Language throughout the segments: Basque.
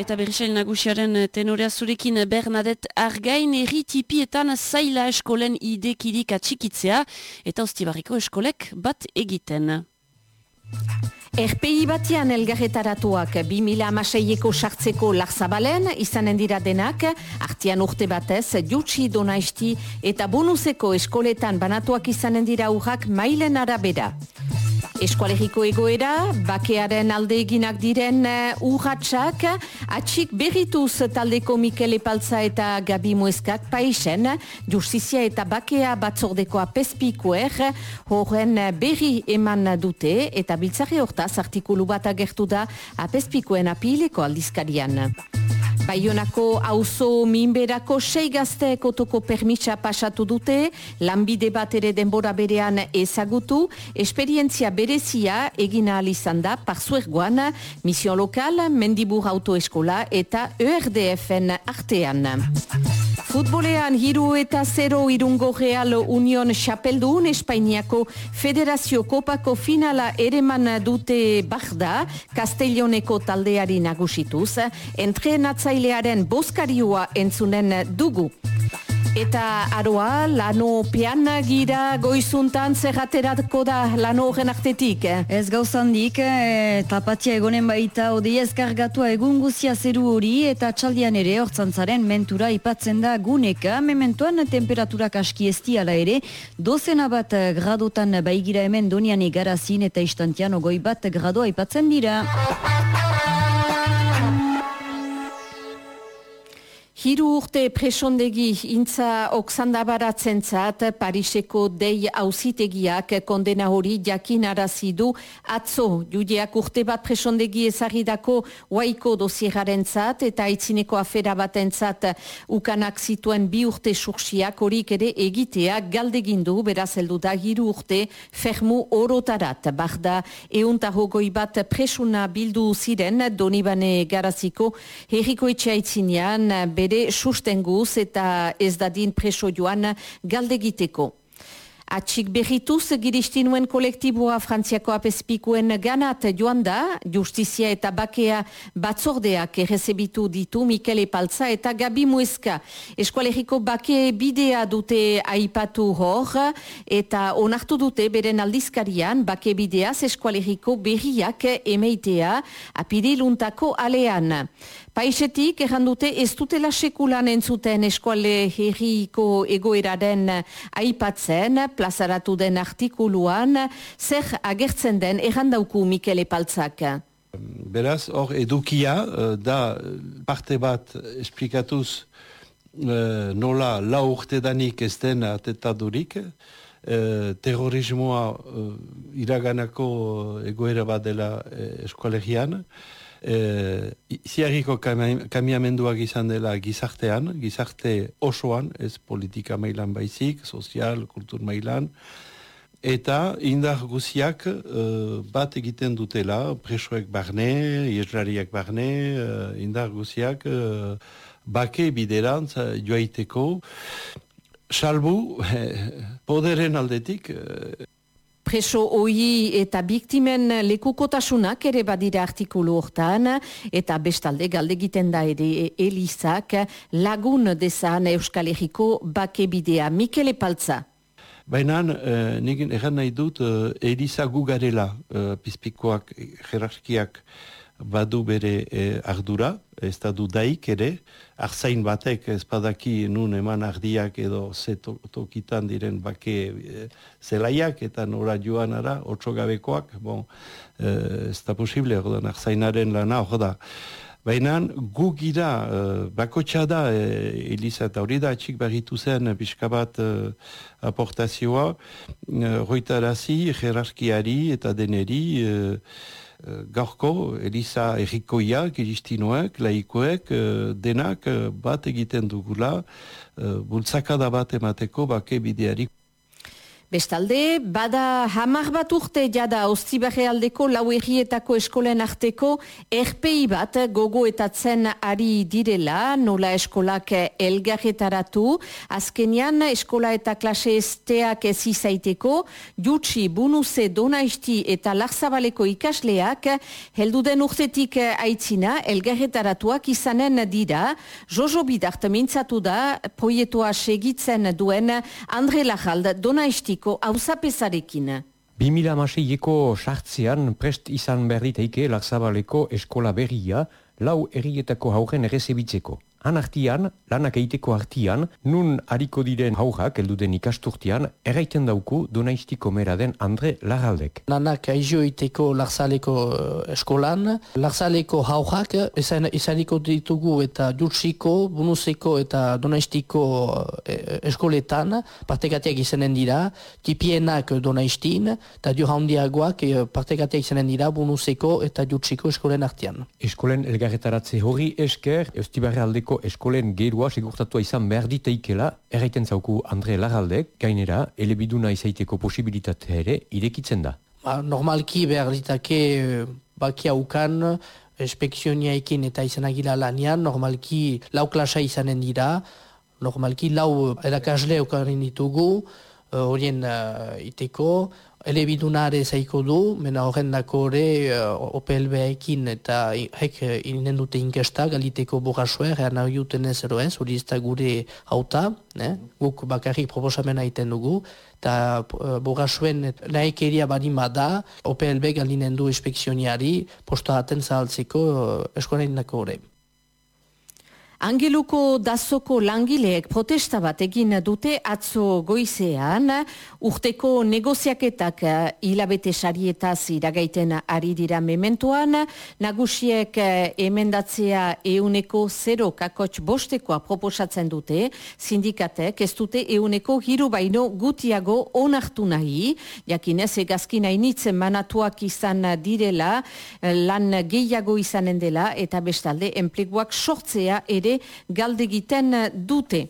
Eta berrisail nagusiaren tenorea zurekin Bernadette Argain erri tipietan zaila eskolen idekirik atxikitzea eta ostibarriko eskolek bat egiten. RPI batian elgarretaratuak 2000 amaseieko sartzeko larzabalen izanen dira denak, artian urte batez, jutsi donaizti eta bonuseko eskoletan banatuak izanen dira urrak mailen arabera. Eskualeriko egoera, bakearen alde eginak diren uh, urratxak, atxik berrituz taldeko Mikel Epaltza eta Gabi Mueskak paisen, justizia eta bakea batzordeko apespikuer, horren berri eman dute eta biltzare hortaz artikulu bat agertu da apespikuen apileko aldizkarian. Baionako auzo minberako sei gazteek otoko permitsa pasatu dute, lanbide bat ere denbora berean ezagutu, esperientzia berezia egina izan da parzuergoan, misio lokal, mendibur autoeskola eta ERDF-en artean. Futbolean hiru eta zero irungo Real Union Chapeldun Espainiako Federazio Kopako finala ereman dute Bagda, Castelloneko taldeari nagusituz, entrenatzailearen boskarioa entzunen dugu. Eta aroa, lano pean gira goizuntan zerraterako da lano horren artetik. Eh? Ez gauzandik, e, tapatia egonen baita odei ezkargatua egun guzia zeru hori eta txaldian ere hortzantzaren mentura ipatzen da guneka. Mementoan temperaturak aski estiala ere, dozena bat gradotan baigira hemen donian egarazin eta istantian ogoi bat gradoa ipatzen dira. Hiru urte presondegi intza oksandabaratzen zat Pariseko dei hauzitegiak kondena hori jakin arazidu atzo judeak urte bat presondegi ezaridako waiko dosieraren zat eta aitzineko afera baten zat. Ukanak zituen bi urte sursiak horik ere egitea galdegindu beraz heldu da hiru urte fermu orotarat. Barda euntahogoi bat presuna bildu ziren donibane garaziko herriko etxe aitzinean bere sustenguz eta ez dadin preso joan galdegiteko. Atxik berrituz giristinuen kolektiboa frantziako apespikuen ganat joan da, justizia eta bakea batzordeak errezebitu ditu Mikel Epaltza eta Gabi Mueska. Eskualeriko bake bidea dute aipatu hor eta onartu dute beren aldizkarian bake bideaz eskualeriko berriak emeitea apiriluntako alean. Paisetik errandute ez dutela sekulan entzuten eskuale herriko egoeraren aipatzen, plazaratu den artikuluan, zer agertzen den errandauku Mikel Epaltzak. Beraz, hor edukia, eh, da parte bat esplikatuz eh, nola lau urte danik ez den atetadurik, eh, terrorismoa iraganako egoera bat dela eskualegian, e, ziarriko kamiamenduak izan dela gizartean, gizarte osoan, ez politika mailan baizik, sozial, kultur mailan, eta indar guziak e, bat egiten dutela, presoek barne, ieslariak barne, e, indar guziak e, bake biderantz joaiteko, salbu poderen aldetik, preso oi eta biktimen lekukotasunak ere badira artikulu hortan eta bestalde galde egiten da ere Elizak lagun dezan Euskal Herriko bake bidea. Mikele Paltza. Baina eh, nik nahi dut eh, Eliza gugarela eh, pizpikoak jerarkiak badu bere eh, ardura, ez da du daik ere, arzain batek espadaki nun eman ardiak edo ze tokitan diren bake e, zelaiak eta nora joan ara, otso gabekoak, bon, e, ez da posible, ordan, arzainaren lana hor da. Baina gu gira, e, bako txada, e, Elisa eta hori da, txik barritu zen, biskabat e, aportazioa, e, roitarazi, jerarkiari eta deneri, e, gaurko Elisa errikoiak, iristinoak, laikoek, eh, denak eh, bat egiten dugula, bultzakada bat emateko bake bideari. Bestalde, bada hamar bat urte jada ostibarre aldeko lau errietako eskolen arteko erpei bat gogoetatzen ari direla, nola eskolak elgarretaratu, azkenian eskola eta klase esteak ez izaiteko, jutsi, bunuze, donaisti eta larzabaleko ikasleak, helduden urtetik aitzina elgarretaratuak izanen dira, jojo bidart mintzatu da, proietua segitzen duen Andre Lajald donaisti Euskadiko hauzapezarekin. 2006eko sartzean prest izan berriteike Laksabaleko eskola berria lau errietako haugen errezebitzeko. Han artian, lanak eiteko artian, nun hariko diren haujak, elduden ikasturtian, erraiten dauku donaistiko mera den Andre Laraldek. Lanak aizio eiteko Larzaleko uh, eskolan, Larzaleko haujak izan, izaniko ditugu eta jutsiko, bunuzeko eta donaistiko uh, eskoletan, partekatiak izanen dira, tipienak donaistin, eta dio handiagoak uh, partekatiak izanen dira, bunuzeko eta jutsiko eskolen artian. Eskolen elgarretaratze hori esker, eustibarre aldeko eskolen gerua segurtatua izan behar diteikela, erraiten zauku Andre Laraldek, gainera, elebiduna izaiteko posibilitatea ere irekitzen da. Ba, normalki behar ditake eh, bakia ukan, ekin eta izan agila lanian, normalki lau klasa izanen dira, normalki lau erakasle ukarin ditugu, eh, horien uh, iteko, elebidunare zaiko du, mena horren dako hori uh, OPLB-ekin eta hek uh, inen dute inkesta galiteko borrasuer, eran nahi uten ez ero ez, hori ez da gure hauta, ne? guk bakarrik proposamena iten dugu, eta uh, borrasuen nahi keria badima da, OPLB galinen du inspekzioniari, posta aten zahaltzeko uh, eskoren dako hori. Angeluko dazoko langileek protesta bat egin dute atzo goizean, urteko negoziaketak eh, hilabete sarietaz iragaiten ari dira mementoan, nagusiek eh, emendatzea euneko zero kakots bostekoa proposatzen dute, sindikatek ez dute euneko hiru baino gutiago onartu nahi, jakinez egazkin hainitzen manatuak izan direla, eh, lan gehiago izanen dela, eta bestalde enpleguak sortzea ere galdegiten dute.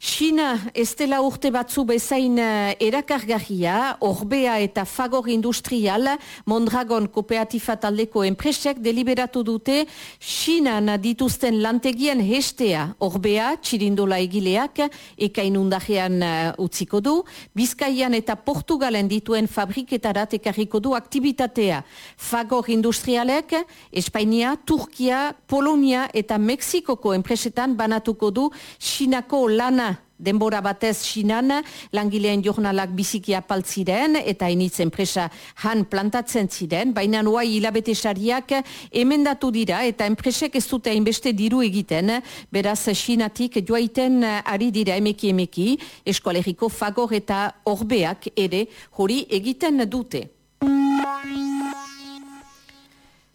China ez dela urte batzu bezain uh, erakargarria, orbea eta fagor industrial, Mondragon kooperatifa taldeko enpresek deliberatu dute China dituzten lantegien hestea, orbea, txirindola egileak, eka inundajean uh, utziko du, Bizkaian eta Portugalen dituen fabriketarat ekarriko du aktivitatea. Fagor industrialek, Espainia, Turkia, Polonia eta Mexikoko enpresetan banatuko du Chinako lana denbora batez sinan, langileen jornalak biziki apaltziren eta initz enpresa han plantatzen ziren, baina nuai hilabete sariak emendatu dira eta enpresek ez dute hainbeste diru egiten, beraz sinatik joaiten ari dira emeki emeki, eskoaleriko fagor eta orbeak ere hori egiten dute.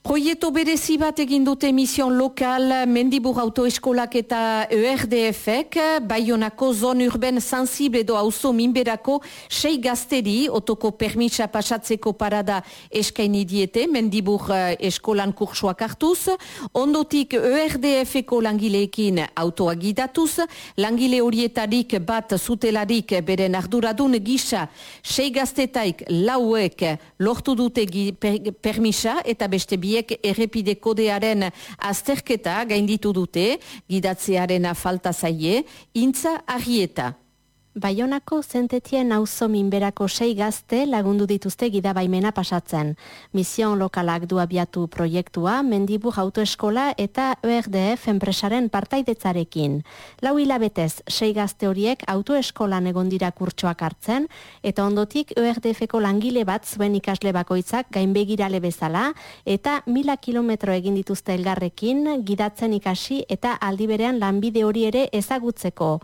Proieto berezi bat egin dute emision lokal Mendibur Autoeskolak eta ERDF-ek, Bayonako zon urben sensible do auzo minberako sei gazteri otoko permitsa pasatzeko parada eskaini diete Mendibur eh, eskolan kursuak hartuz, ondotik ERDF-eko langileekin autoa gidatuz, langile horietarik bat zutelarik beren arduradun gisa sei gaztetaik lauek lortu dute permisa eta beste bi biek errepide kodearen azterketa gainditu dute, gidatzearen falta zaie, intza argieta. Baionako zentetien auzo minberako sei gazte lagundu dituzte gidabaimena pasatzen. Mision lokalak du abiatu proiektua Mendibur Autoeskola eta ERDF enpresaren partaidetzarekin. Lau hilabetez sei gazte horiek autoeskolan egon dira kurtsoak hartzen eta ondotik ERDFko langile bat zuen ikasle bakoitzak gainbegirale bezala eta mila kilometro egin dituzte elgarrekin gidatzen ikasi eta aldiberean lanbide hori ere ezagutzeko.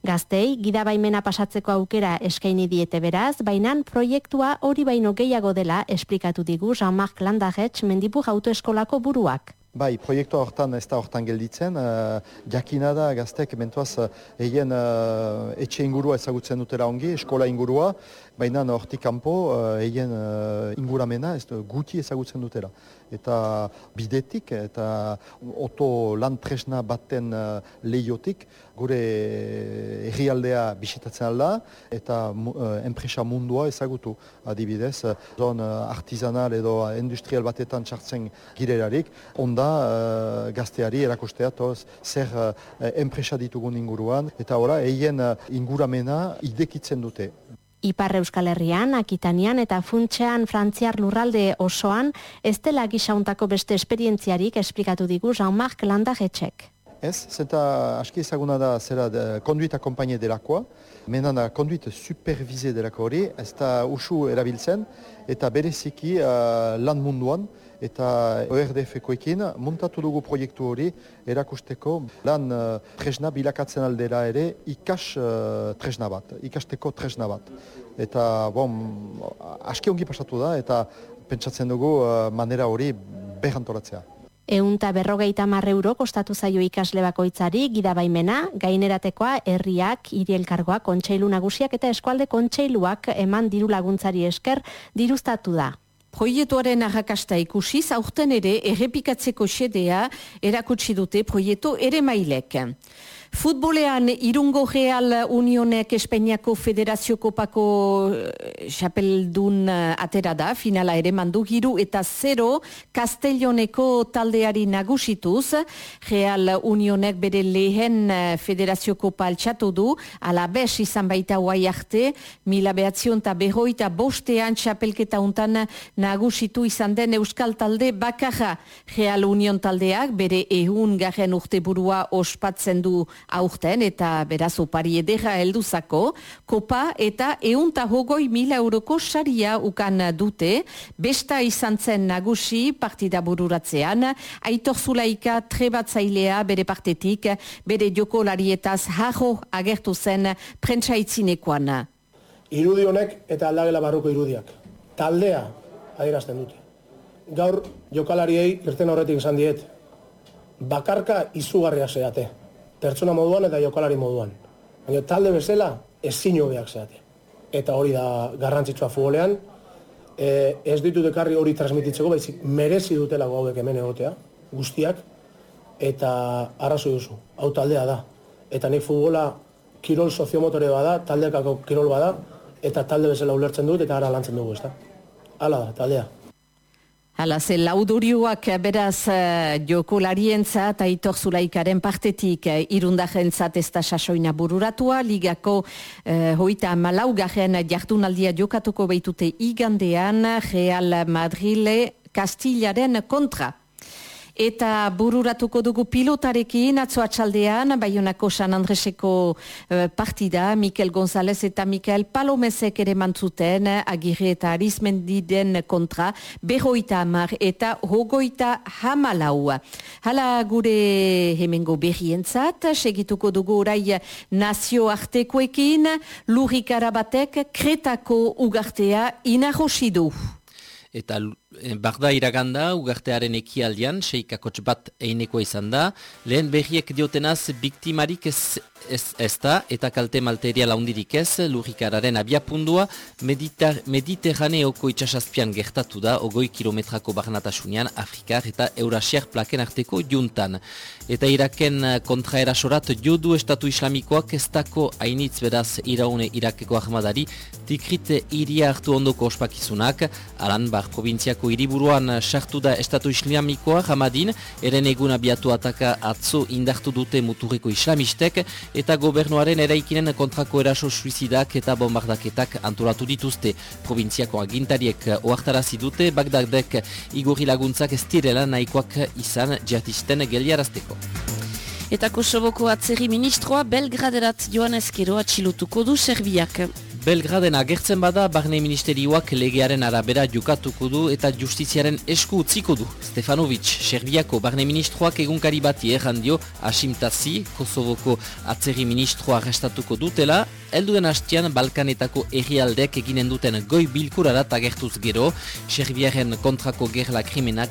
Gaztei, gida baimena pasatzeko aukera eskaini diete beraz, baina proiektua hori baino gehiago dela esplikatu digu Jean-Marc Landaretz mendipur autoeskolako buruak. Bai, proiektu hortan ez da hortan gelditzen, uh, jakina da gaztek mentuaz egin uh, etxe ingurua ezagutzen dutela ongi, eskola ingurua, baina hortik kanpo egin uh, inguramena ez guti ezagutzen dutela. Eta bidetik eta oto lan tresna baten uh, lehiotik gure herrialdea bisitatzen alda eta uh, enpresa mundua ezagutu. Adibidez, zon uh, artizanal edo industrial batetan txartzen girerarik, onda uh, gazteari erakostea toz zer uh, enpresa ditugun inguruan eta ora eien uh, inguramena idekitzen dute. Ipar Euskal Herrian, Akitanian eta Funtxean Frantziar lurralde osoan, ez dela gisauntako beste esperientziarik esplikatu digu Jean-Marc Landagetxek. Ez, zenta aski ezaguna da zera de, konduita kompainie delakoa, menan da konduit supervize delako hori, ez da usu erabiltzen, eta bereziki uh, lan munduan, eta ORDF-koekin muntatu dugu proiektu hori erakusteko lan uh, tresna bilakatzen aldera ere ikas uh, tresna bat, ikasteko tresna bat. Eta, bon, aski ongi pasatu da, eta pentsatzen dugu uh, manera hori behantoratzea. Eunta berrogeita marre euro kostatu zaio ikasle bakoitzari, gida baimena, gaineratekoa, herriak, irielkargoa, kontseilu nagusiak eta eskualde kontseiluak eman diru laguntzari esker dirustatu da. Proietuaren arrakasta ikusiz, aurten ere errepikatzeko xedea erakutsi dute proietu ere mailek. Futbolean Irungo Real Unionek Espainiako Federazio Kopako xapeldun eh, uh, atera da, finala ere mandu giru eta zero Castelloneko taldeari nagusituz. Real Unionek bere lehen uh, Federazio Kopa altxatu du, ala bes izan baita guai arte, mila behatzion eta behoita bostean xapelketa untan nagusitu izan den Euskal talde bakarra. Real Union taldeak bere ehun garen urte burua ospatzen du aurten eta beraz opari edera helduzako, kopa eta eunta hogoi mila euroko saria ukan dute, besta izan zen nagusi partida bururatzean, aitor zulaika trebatzailea bere partetik, bere jokolarietaz jarro agertu zen prentsaitzinekoan. Irudi honek eta aldagela barruko irudiak. Taldea adierazten dute. Gaur jokalariei irten horretik izan diet. Bakarka izugarria zeate pertsona moduan eta jokalari moduan. Baina talde bezala ezin hobeak zeate. Eta hori da garrantzitsua futbolean, e, ez ditut ekarri hori transmititzeko, baizik merezi dutela hauek hemen egotea, guztiak, eta arrazo duzu, hau taldea da. Eta nik futbola kirol soziomotore bada, taldeakako kirol bada, eta talde bezala ulertzen dut, eta ara lantzen dugu, ez da. Hala da, taldea. Hala, ze laudurioak beraz uh, jokolarientza eta itorzulaikaren partetik uh, irundajentzat ez da sasoina bururatua, ligako uh, hoita malaugarren jardunaldia jokatuko behitute igandean, Real Madrile Kastilaren kontra. Eta bururatuko dugu pilotarekin, atzo atxaldean, Bayonako San Andreseko uh, partida, Mikel González eta Mikel Palomezek ere mantzuten, agirre eta arizmendiden kontra, berroita amar eta hogoita hamalau. Hala gure hemengo berrientzat, segituko dugu orai nazio artekoekin, lurrik arabatek kretako ugartea inarrosidu. Eta Eh, barda iraganda, ugartearen ekialdian, seikakotx bat eineko izan da. Lehen berriek diotenaz, biktimarik ez, ez, ez da, eta kalte malteria laundirik ez, lurrikararen abiapundua, mediterraneoko itxasazpian gertatu da, ogoi kilometrako barnatasunean, Afrikar eta Eurasiar plaken arteko juntan. Eta iraken kontraerasorat jodu estatu islamikoak ez dako hainitz beraz iraune irakeko ahmadari, tikrite iria hartu ondoko ospakizunak, alan bar provinziak Siriako hiriburuan sartu da estatu islamikoa jamadin, eren egun abiatu ataka atzo indartu dute muturreko islamistek, eta gobernuaren eraikinen kontrako eraso suizidak eta bombardaketak antolatu dituzte. Provinziako agintariek oartarazi dute, Bagdadek igorri laguntzak ez direla nahikoak izan jihadisten geliarazteko. Eta Kosovoko atzeri ministroa Belgraderat joan ezkero atxilutuko du Serbiak. Belgraden agertzen bada, Barne Ministerioak legearen arabera jukatuko du eta justiziaren esku utziko du. Stefanovic, Serbiako Barne Ministroak egunkari bati errandio, asimtazi, Kosovoko atzeri ministroa restatuko dutela, Elduen hastian Balkanetako errialdeak eginen duten goi bilkurarat agertuz gero, Serbiaren kontrako gerla krimenak